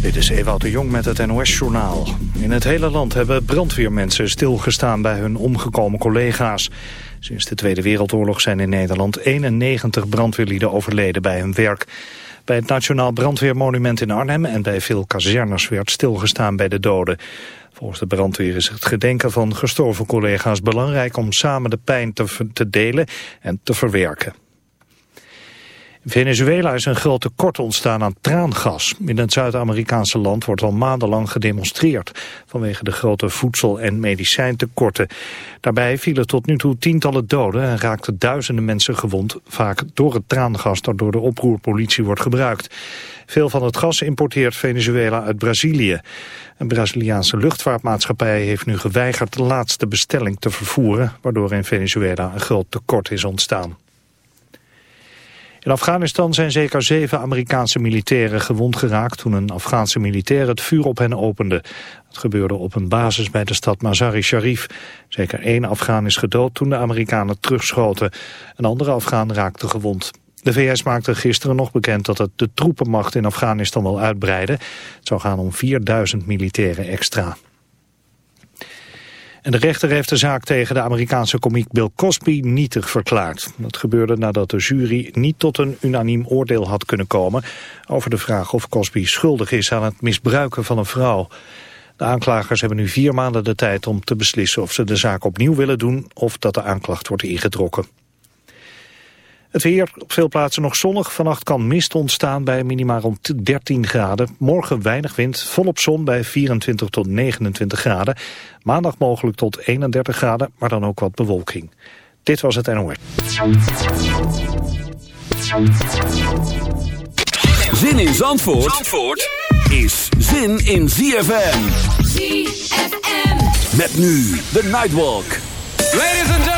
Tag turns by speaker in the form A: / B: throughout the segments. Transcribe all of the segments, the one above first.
A: Dit is Ewout de Jong met het NOS-journaal. In het hele land hebben brandweermensen stilgestaan bij hun omgekomen collega's. Sinds de Tweede Wereldoorlog zijn in Nederland 91 brandweerlieden overleden bij hun werk. Bij het Nationaal Brandweermonument in Arnhem en bij veel kazernes werd stilgestaan bij de doden. Volgens de brandweer is het gedenken van gestorven collega's belangrijk om samen de pijn te, te delen en te verwerken. Venezuela is een groot tekort ontstaan aan traangas. In het Zuid-Amerikaanse land wordt al maandenlang gedemonstreerd... vanwege de grote voedsel- en medicijntekorten. Daarbij vielen tot nu toe tientallen doden... en raakten duizenden mensen gewond... vaak door het traangas dat door de oproerpolitie wordt gebruikt. Veel van het gas importeert Venezuela uit Brazilië. Een Braziliaanse luchtvaartmaatschappij heeft nu geweigerd... de laatste bestelling te vervoeren... waardoor in Venezuela een groot tekort is ontstaan. In Afghanistan zijn zeker zeven Amerikaanse militairen gewond geraakt toen een Afghaanse militair het vuur op hen opende. Het gebeurde op een basis bij de stad Mazar-i Sharif. Zeker één Afghaan is gedood toen de Amerikanen terugschoten. Een andere Afghaan raakte gewond. De VS maakte gisteren nog bekend dat het de troepenmacht in Afghanistan wil uitbreiden. Het zou gaan om 4000 militairen extra. De rechter heeft de zaak tegen de Amerikaanse komiek Bill Cosby nietig verklaard. Dat gebeurde nadat de jury niet tot een unaniem oordeel had kunnen komen... over de vraag of Cosby schuldig is aan het misbruiken van een vrouw. De aanklagers hebben nu vier maanden de tijd om te beslissen of ze de zaak opnieuw willen doen... of dat de aanklacht wordt ingetrokken. Het weer op veel plaatsen nog zonnig. Vannacht kan mist ontstaan bij minima rond 13 graden. Morgen weinig wind, volop zon bij 24 tot 29 graden. Maandag mogelijk tot 31 graden, maar dan ook wat bewolking. Dit was het NOS.
B: Zin in Zandvoort, Zandvoort is zin in ZFM. ZFM. Met nu de Nightwalk.
C: Ladies and gentlemen.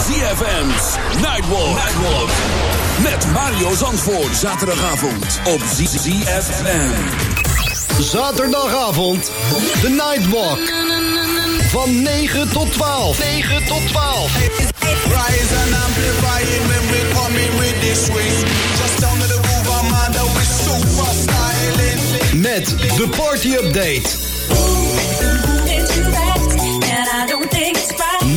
D: ZFM's Nightwalk. Nightwalk. Met Mario Zandvoort. Zaterdagavond op ZFM.
E: Zaterdagavond. The Nightwalk. Van 9 tot 12. 9 tot 12.
F: Rise and amplify it when we come in with this swing. Just down to the groove, I'm under with super styling.
E: Met de party update.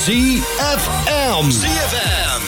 E: ZFM. ZFM.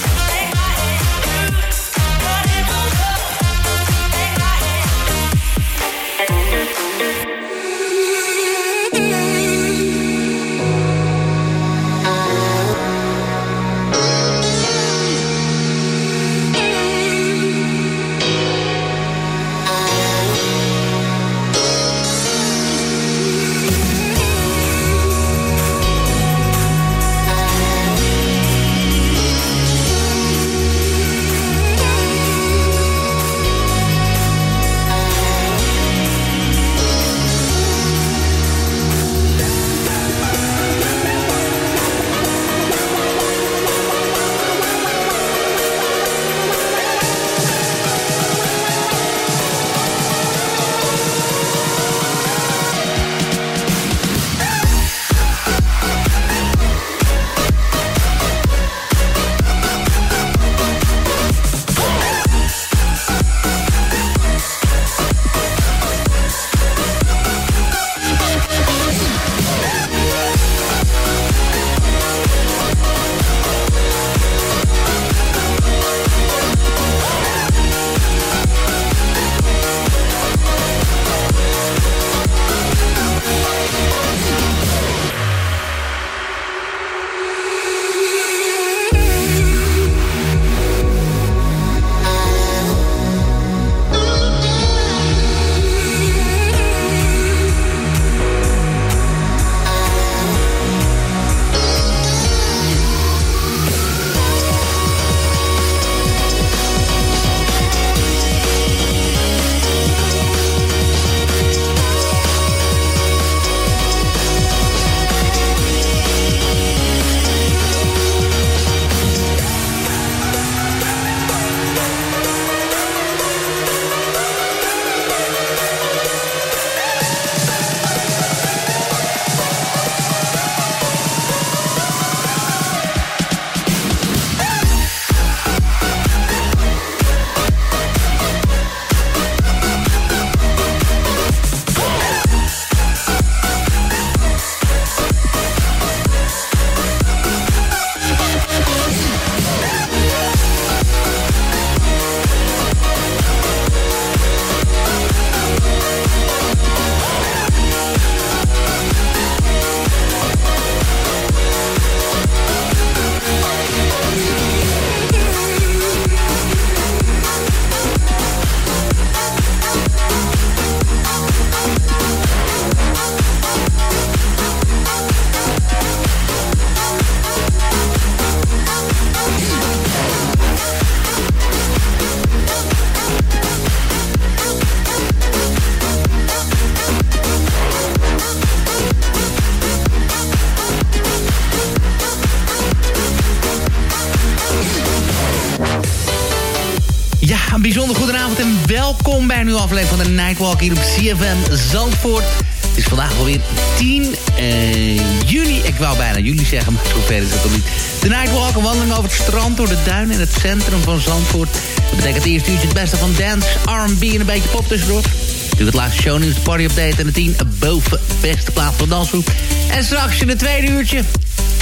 G: Aflevering van de Nightwalk hier op CFM Zandvoort. Het is vandaag alweer 10 uh, juni. Ik wou bijna juli zeggen, maar zover is het nog niet. De Nightwalk, een wandeling over het strand, door de duinen in het centrum van Zandvoort. Dat betekent het eerste uurtje het beste van dance, R&B en een beetje pop tussendoor. Natuurlijk het laatste shownieuws, de party update en de 10 boven beste plaats van dansgroep. En straks in het tweede uurtje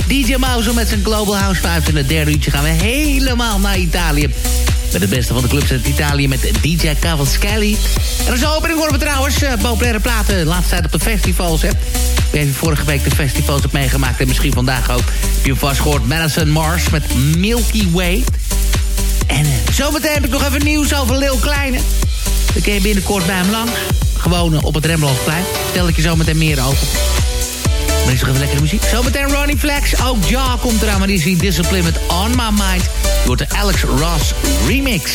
G: DJ Mouse met zijn Global House Vibes. En het derde uurtje gaan we helemaal naar Italië. Met het beste van de clubs uit Italië met DJ Cavaschelli. En als opening horen we trouwens uh, populaire platen de laatste tijd op de festivals. Hè. Heeft vorige week de festivals heb meegemaakt en misschien vandaag ook. Heb je vast gehoord Madison Mars met Milky Way. En uh, zometeen heb ik nog even nieuws over Lil Kleine. Dan kun je binnenkort bij hem langs. Gewoon uh, op het Rembrandtplein. Stel ik je zometeen meer over. Maar lekkere muziek. Zometeen Ronnie Flex. Ook Ja komt eraan, maar die is Discipline met On My Mind. Wordt de Alex Ross remix.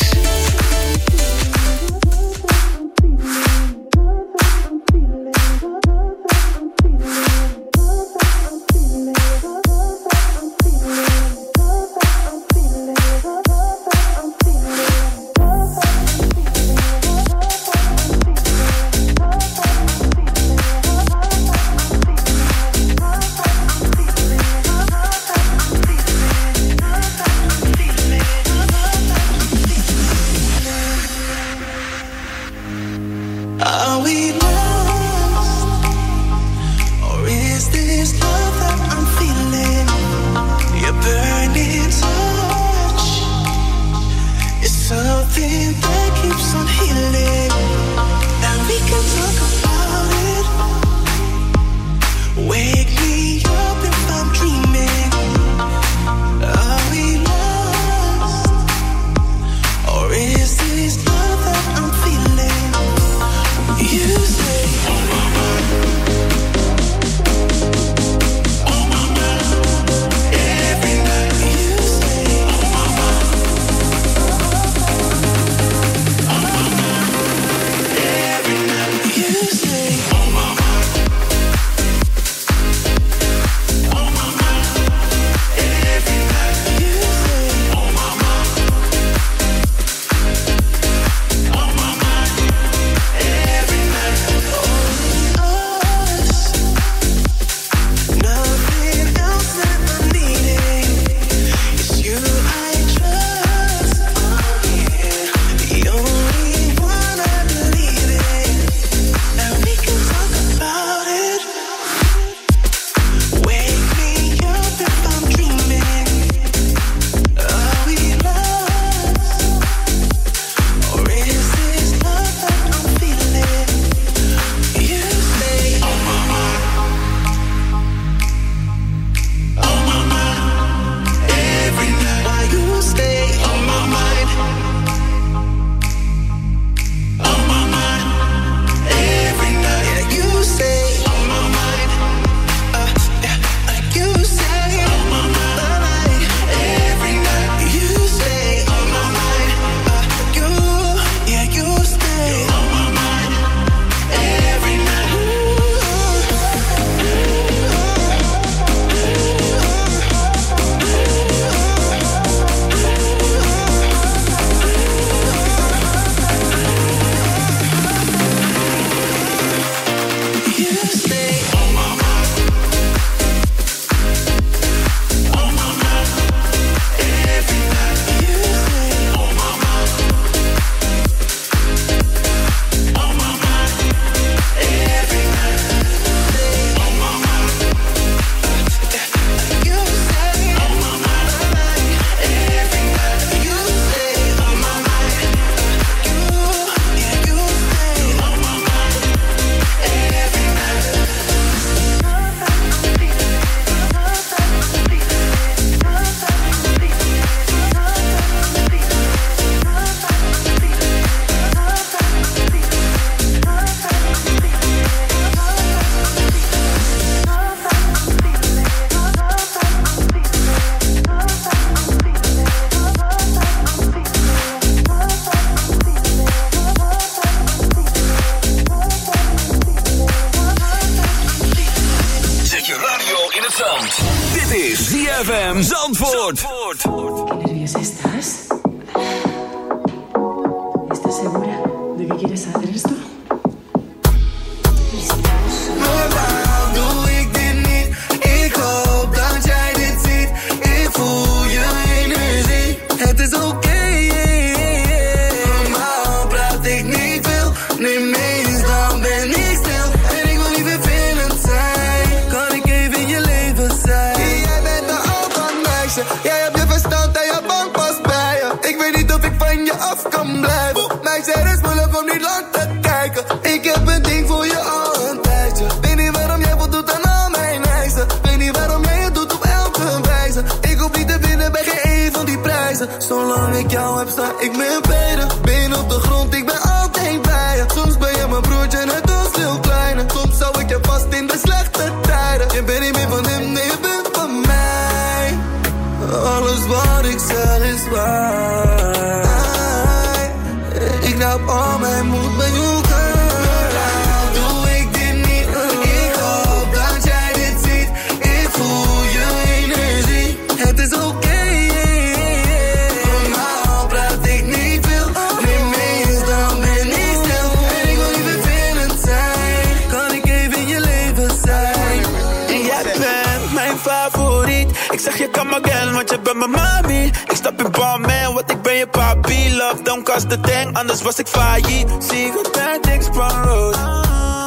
H: love, don't kost de thing, anders was ik failliet. Zie ik bad things van road.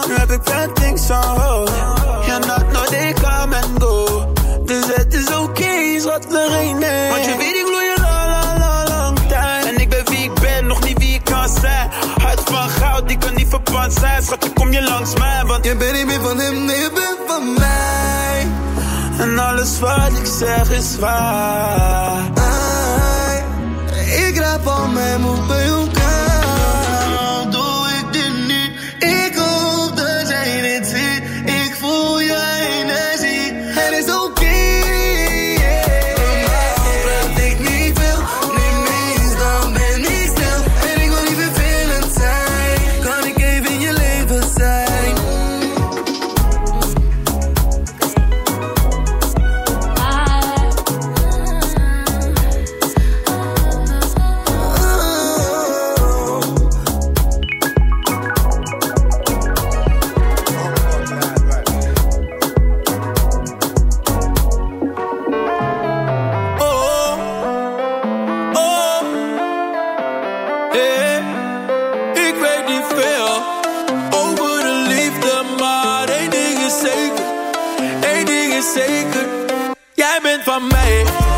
H: Nu heb ik bad things on hold. Ja, not no, they come and go. Dus het is oké, okay, is wat er geen. Want je weet, ik gloei la la la lang tijd. En ik ben wie ik ben, nog niet wie ik kan zijn. Hart van goud, die kan niet verpand zijn. Schatje, kom je langs mij, want
F: je bent niet meer van hem, nee, je bent van mij.
H: En alles wat ik zeg is waar.
I: Ah. pas même au I mij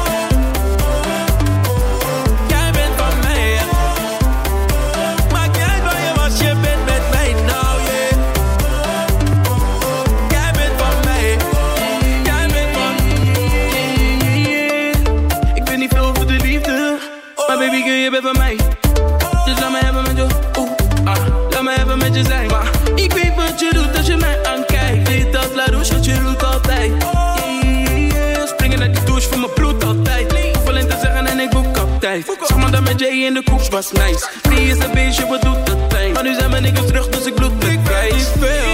I: met Jay in de koets was nice. Die is een beestje, wat doet dat pijn? Maar nu zijn mijn niggas terug, dus ik bloed,
H: de wijs.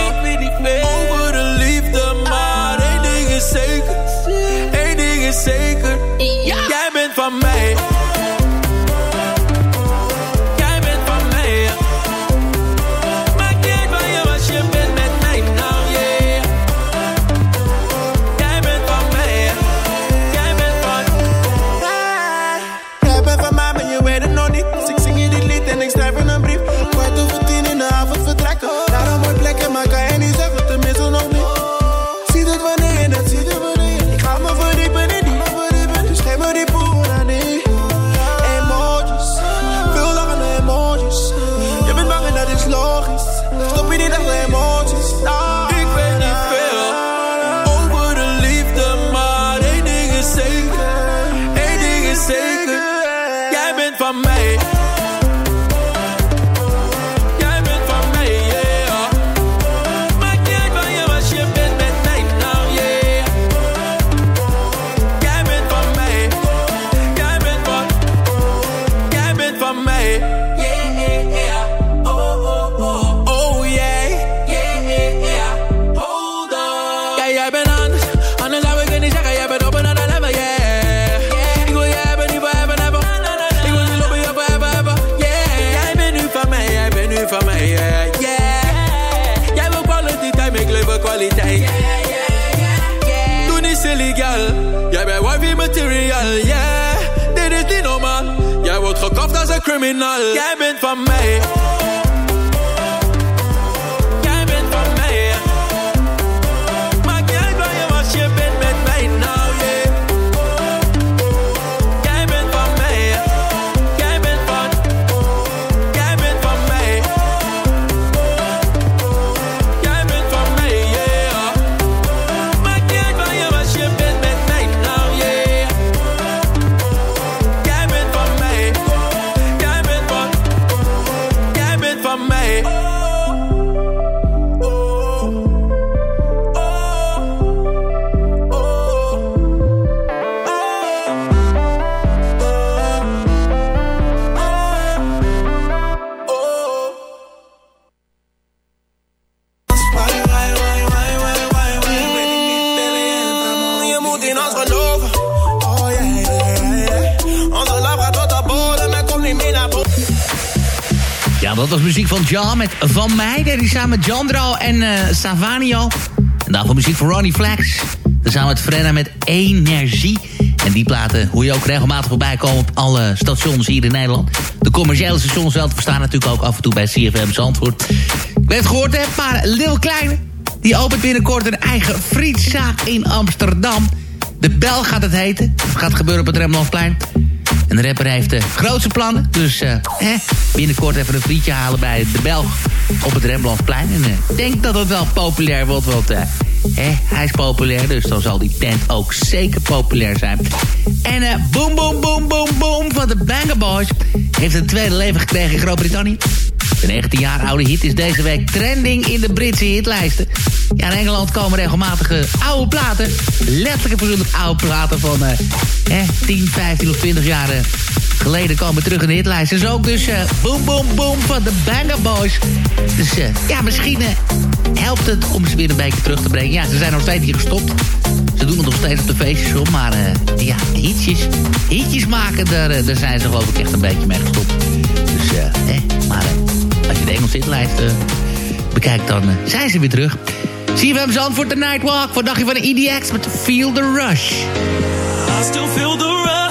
H: Met Van
J: Meijden. Die samen met Jandro en uh, Savanio. En daarvoor muziek van Ronnie Flex. Samen met Frenna met Energie. En die platen hoe je ook regelmatig voorbij komen op alle stations hier in Nederland. De commerciële stations wel te verstaan natuurlijk ook af en toe bij CFM Zandvoort. Ik weet gehoord hebt, maar Lil Kleine... die opent binnenkort een eigen frietzaak in Amsterdam. De Bel gaat het heten. Het gaat gebeuren op het Rembrandtplein. En rapper heeft de grootste plannen. Dus uh, binnenkort even een frietje halen bij de Belg op het Rembrandtplein. En ik uh, denk dat het wel populair wordt, want uh, hij is populair. Dus dan zal die tent ook zeker populair zijn. En boom, boom, boom, boom, boom van de Banger Boys... heeft een tweede leven gekregen in Groot-Brittannië. De 19 jaar oude hit is deze week trending in de Britse hitlijsten. Ja, in Engeland komen regelmatige oude platen. Letterlijk en oude platen van eh, 10, 15 of 20 jaar geleden komen terug in de hitlijst. Dus ook dus uh, Boom Boom Boom van de Banger Boys. Dus uh, ja, misschien uh, helpt het om ze weer een beetje terug te brengen. Ja, ze zijn nog steeds hier gestopt. Ze doen het nog steeds op de feestjes om. Maar ja, hitjes, hitjes maken, daar, daar zijn ze geloof ik echt een beetje mee gestopt. Dus eh, maar als je de Engelse hitlijst bekijkt, dan zijn ze weer terug. CFM Zandvoort, The Nightwalk. Voor dagje van de EDX met Feel the Rush.
K: I still feel the rush.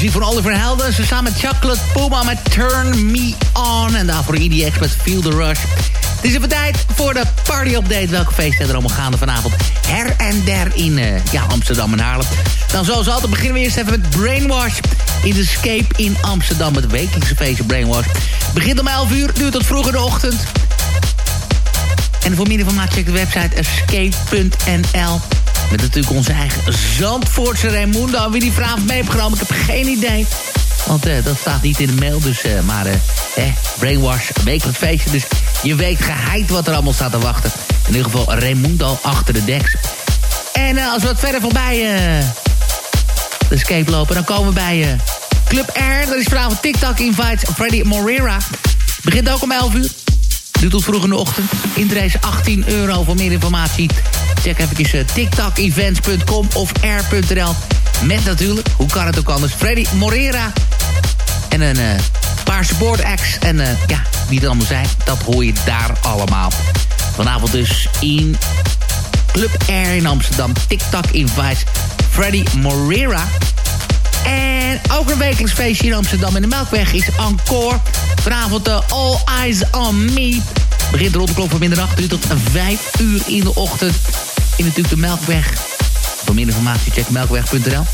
J: Muziek van Oliver Helden. Ze samen met Chocolate Puma met Turn Me On. En daarvoor EDX met Feel The Rush. Het is even tijd voor de party-update. Welke feesten er allemaal gaande vanavond her en der in uh, ja, Amsterdam en Haarlem. Dan zoals altijd beginnen we eerst even met Brainwash. In de Escape in Amsterdam. Het wekelijkse feestje Brainwash. Begint om 11 uur, duurt tot vroeg in de ochtend. En voor meer informatie check de website escape.nl. Met natuurlijk onze eigen Zandvoortse Raimundo. Wie die vanavond mee heeft genomen, ik heb geen idee. Want uh, dat staat niet in de mail. Dus, uh, maar uh, eh, Brainwash, wekelijk feestje. Dus je weet geheid wat er allemaal staat te wachten. In ieder geval Raimundo achter de deks. En als we wat verder voorbij de escape lopen... dan komen we bij Club Air. Dat is vanavond TikTok Invites Freddy Morera. Begint ook om 11 uur. Nu tot vroeg in de ochtend. Intrace 18 euro voor meer informatie. Check even uh, tiktokevents.com of air.nl. Met natuurlijk, hoe kan het ook anders, Freddy Morera. En een uh, paar support acts. En uh, ja, wie het allemaal zijn, dat hoor je daar allemaal. Vanavond dus in Club Air in Amsterdam. TikTok invites Freddy Morera. En ook een wekelijks feestje in Amsterdam in de Melkweg is Encore. Vanavond de All Eyes on Me. Begint rond de klok van middernacht, duurt tot 5 uur in de ochtend. In natuurlijk de Melkweg. Voor meer informatie check melkweg.nl.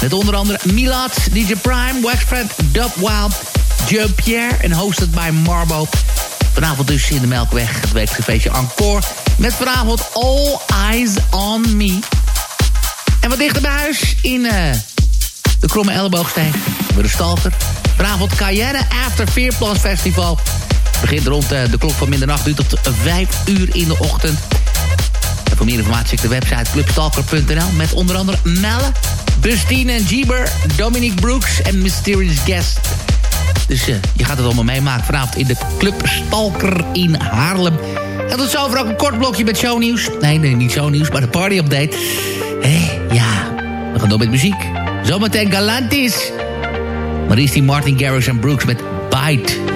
J: Met onder andere Milad, DJ Prime, Waxfred, Dub Wild, Joe Pierre en hosted bij Marbo. Vanavond dus in de Melkweg, het wekelijkse feestje Encore. Met vanavond All Eyes on Me. En wat dichter bij huis in uh, de Kromme Elleboogstein. Bij de Stalker. Vanavond Cayenne After Veerplas Festival. Begint rond uh, de klok van middernacht, duurt tot 5 uur in de ochtend. En voor meer informatie check de website clubstalker.nl... met onder andere Melle, Bustine en Jeeber, Dominic Brooks en Mysterious Guest... Dus uh, je gaat het allemaal meemaken vanavond in de Club Stalker in Haarlem. En tot zover ook een kort blokje met shownieuws. Nee, nee, niet shownieuws, maar de party update. Hé, ja, we gaan door met muziek. Zometeen Galantis. Maar is die Martin Garrix en Brooks met Bite.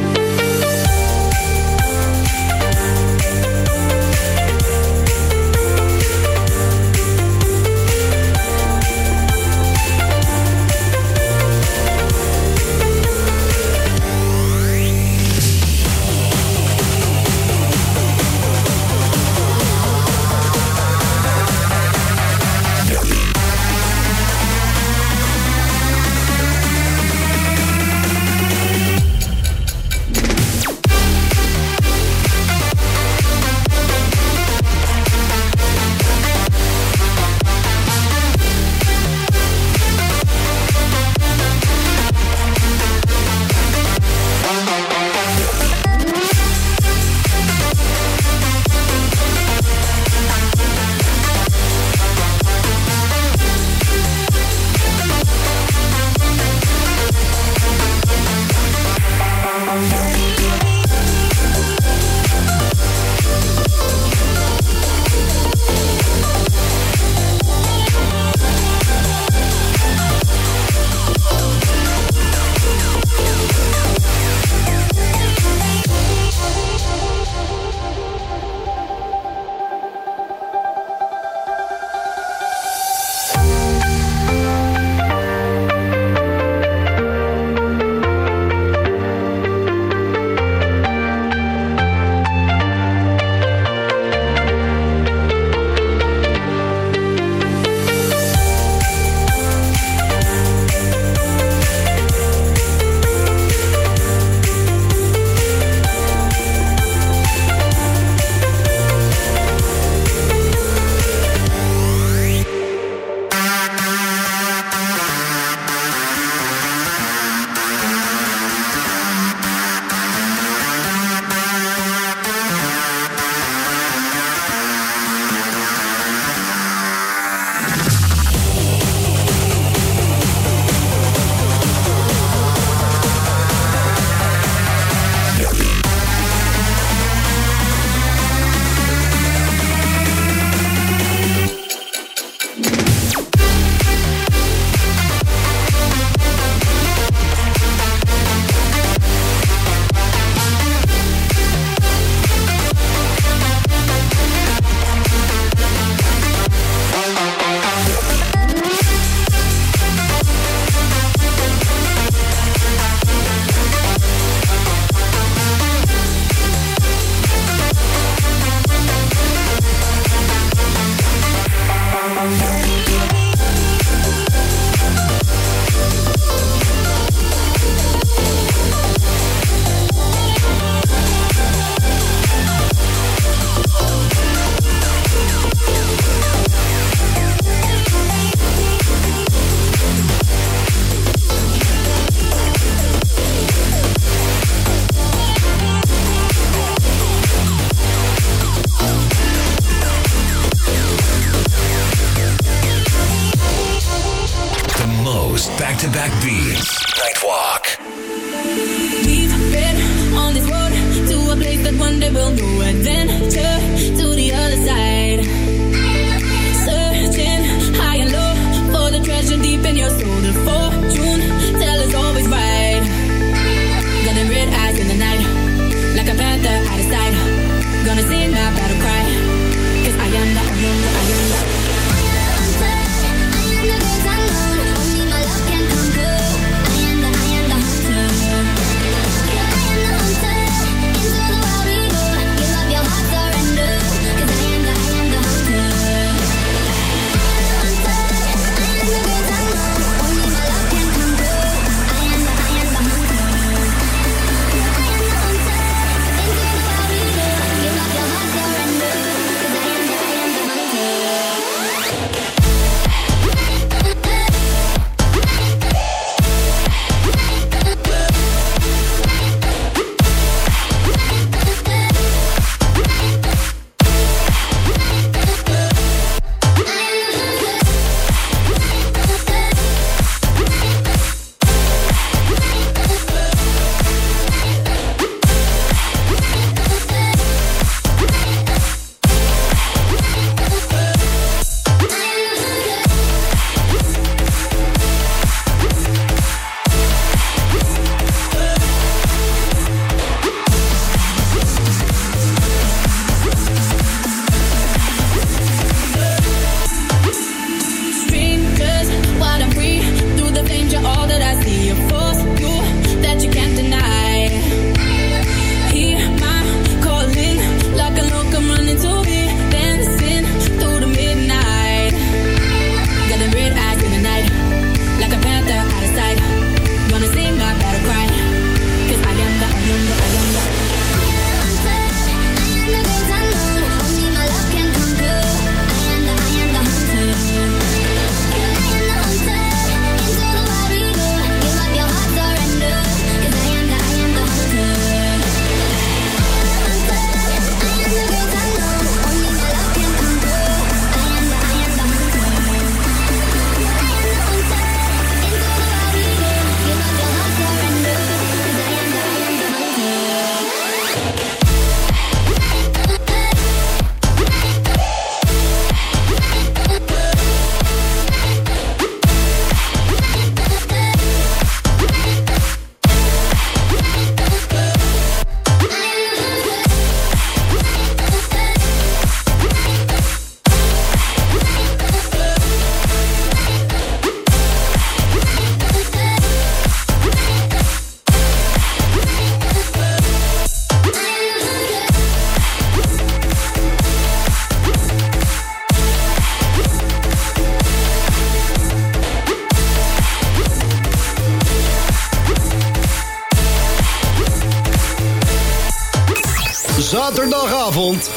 E: Zaterdagavond.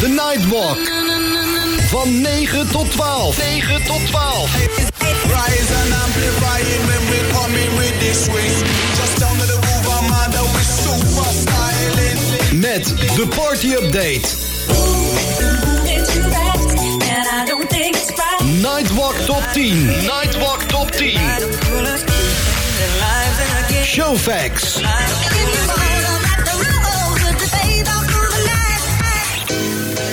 E: The Nightwalk. Van 9 tot 12. 9 tot 12.
H: Rise and amplify it when we coming with this swing. Just down to the groove, I'm super styling.
E: Met de party update. Nightwalk top 10. Nightwalk top 10. Showfax.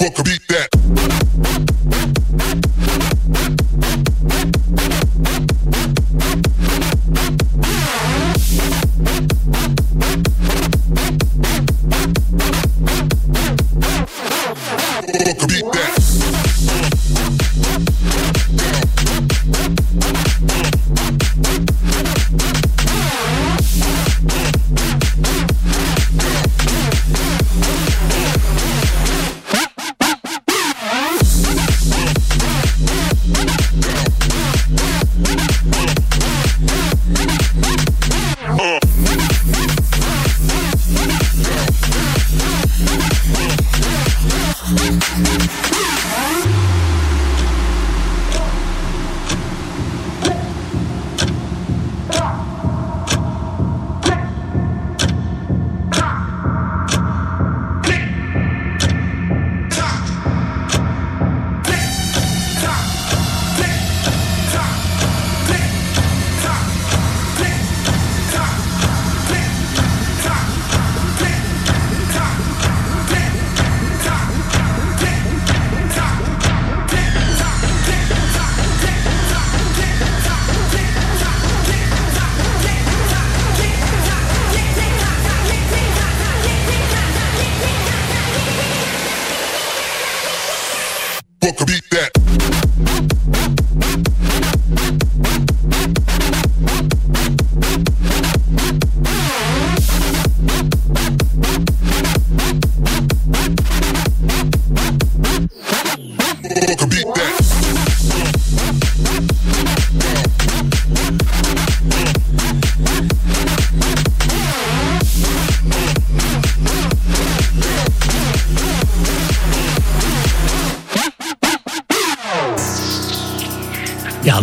L: Fuck beat that.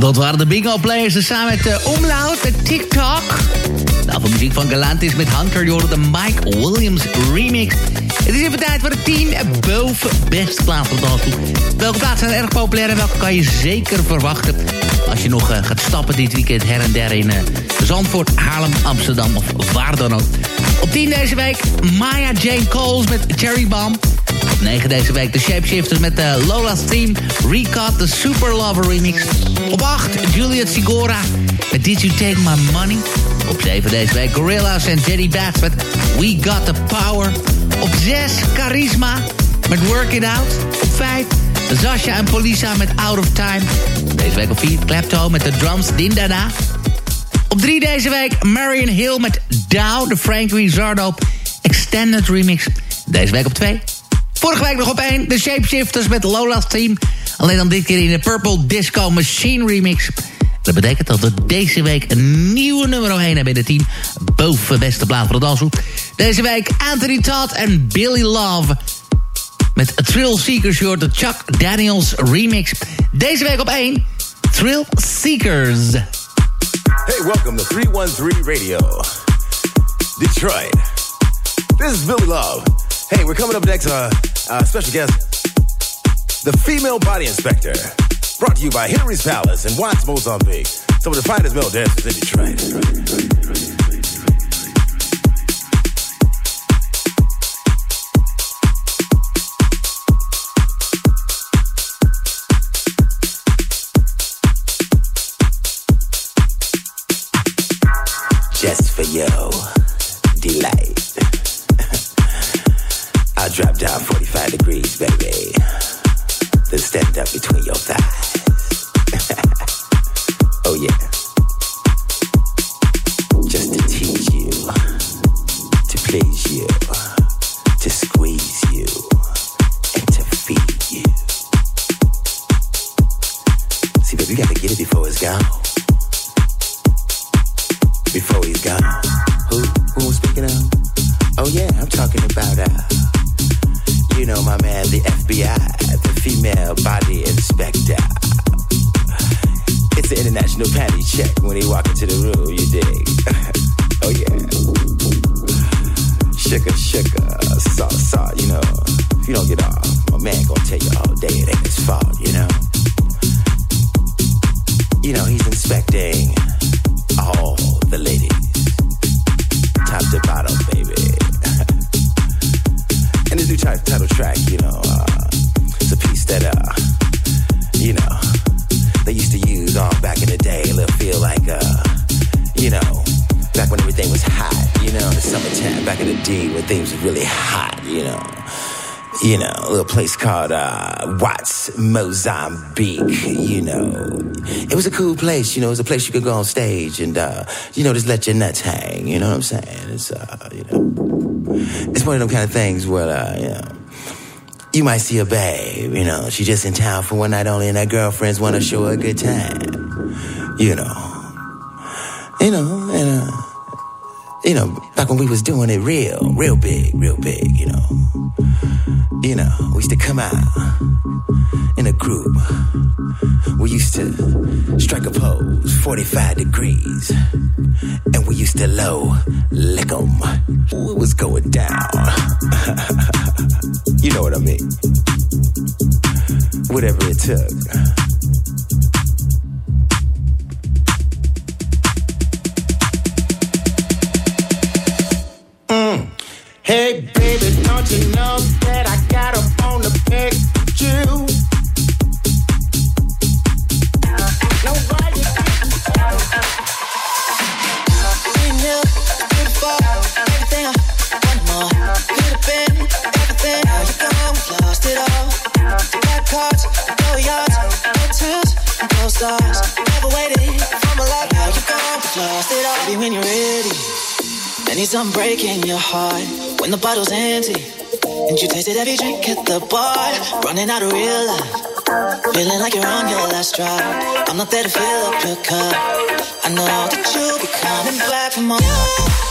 J: Dat waren de bingo players samen met uh, Omlaut met TikTok. Nou, van muziek van Galantis met Hunter, je de Mike Williams remix. Het is even tijd voor de 10 boven beste plaat van de Welke plaatsen zijn erg populair en welke kan je zeker verwachten... als je nog uh, gaat stappen dit weekend her en der in uh, Zandvoort, Haarlem, Amsterdam of waar dan ook. Op 10 deze week Maya Jane Coles met Cherry Bomb. Op 9 deze week de Shapeshifters met de Lola's Team Recut, de Super Lover remix. Op 8 Juliet Sigora met Did You Take My Money. Op 7 deze week Gorillaz en Jenny Bats met We Got The Power. Op 6 Charisma met Work It Out. Op 5 Zasha en Polisa met Out of Time. Deze week op 4 Klepto met de drums Dindada. Op 3 deze week Marion Hill met Dow, de Frank Rizzardo Extended Remix. Deze week op 2 Vorige week nog op 1, de Shapeshifters met Lola's Team. Alleen dan dit keer in de Purple Disco Machine Remix. Dat betekent dat we deze week een nieuwe nummer 1 hebben in de 10. Boven beste plaat van de danshoek. Deze week Anthony Todd en Billy Love. Met A Thrill Seekers, je de Chuck Daniels remix. Deze week op 1. Thrill Seekers.
M: Hey, welcome to 313 Radio, Detroit. This is Billy Love. Hey, we're coming up next, uh, special guest, the female body inspector. Brought to you by Henry's Palace in Watts, Mozambique. Some of the finest male dancers in Detroit.
N: just for your between your thighs. Mozambique. You know, it was a cool place. You know, it was a place you could go on stage and, uh, you know, just let your nuts hang. You know what I'm saying? It's, uh, you know, it's one of them kind of things where, uh, you know, you might see a babe. You know, she just in town for one night only, and her girlfriends want to show her a good time. You know, you know, and. Uh, you know, back when we was doing it real, real big, real big, you know. You know, we used to come out in a group. We used to strike a pose, 45 degrees. And we used to low lick 'em. It was going down. you know what I mean. Whatever it took. Hey, baby, don't you know that I got a bone to pick with you? Now, why you
G: you, beautiful, everything I want more. Could have been everything. Now you gone, lost it all. Black cards, no yards, hotels, no stars. Never waited for my life. Now you lost it all. Baby, when you're ready, I need something breaking your heart. When the bottle's empty, and you tasted every drink at the bar, running out of real life. Feeling like you're on your last drop. I'm not there to fill up your cup. I know that you'll be coming back for more.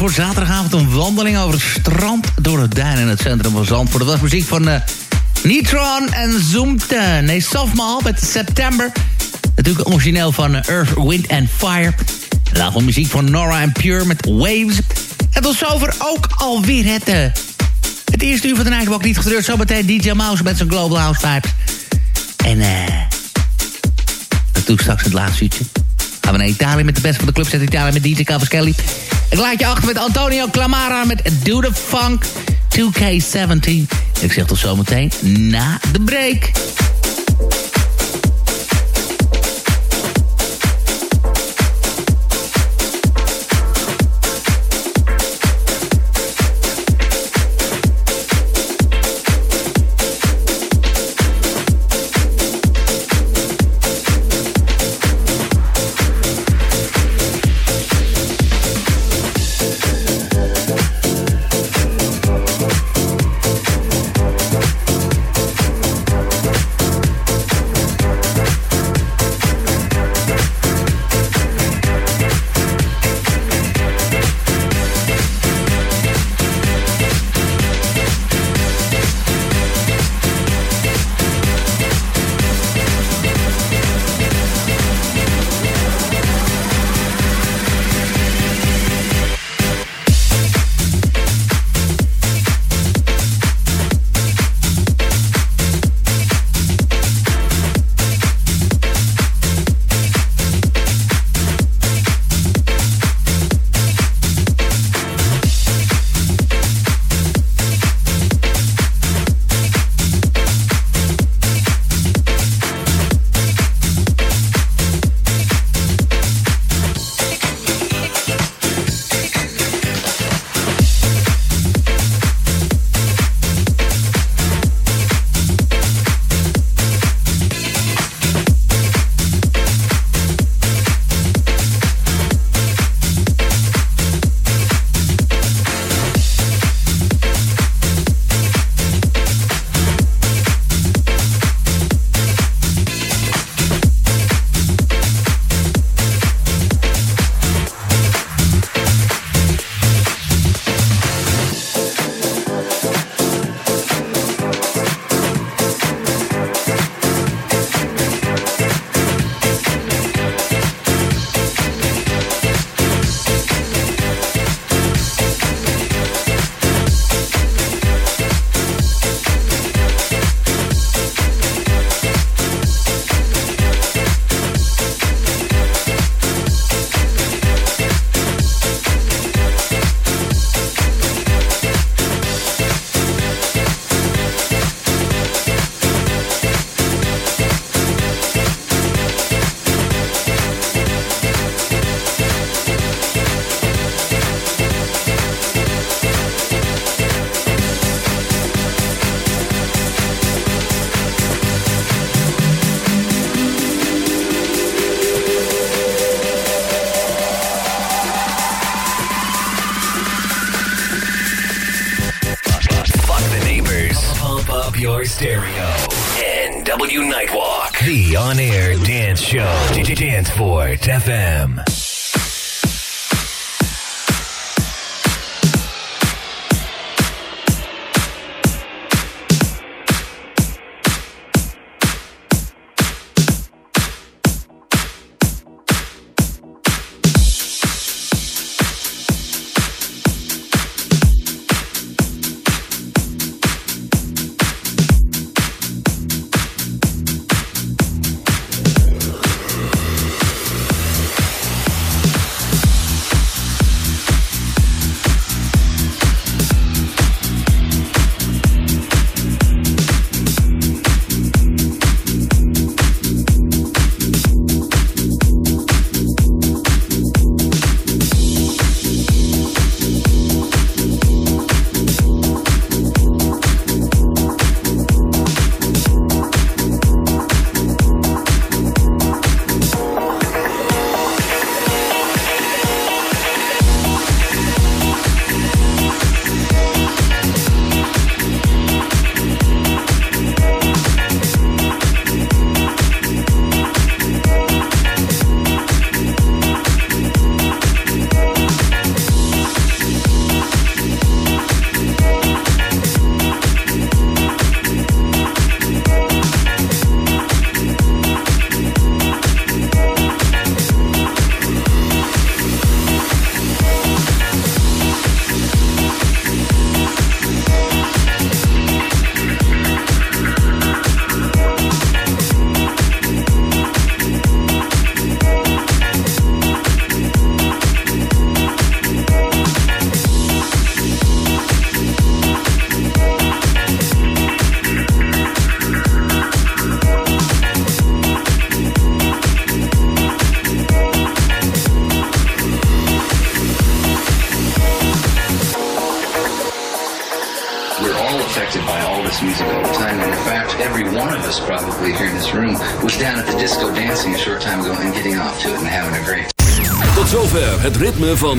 L: Zandvoort, zaterdagavond een wandeling over het strand... door het duin in het centrum van Zandvoort. Dat was muziek van uh, Nitron en Zoomte. Nee, Softmaal met September. Natuurlijk origineel van uh, Earth, Wind and Fire. En daarvoor muziek van Nora and Pure met Waves. En tot zover ook alweer het... Uh, het eerste uur van de Nightwalk niet gedreurd. Zometeen DJ Mouse met zijn Global House Vibes. En eh... Doe straks het laatste uurtje. Gaan we naar Italië met de beste van de clubs uit Italië met DJ Cavaschelli. Ik laat je achter met Antonio Clamara met Do The Funk 2K17. Ik zeg tot zometeen na de break.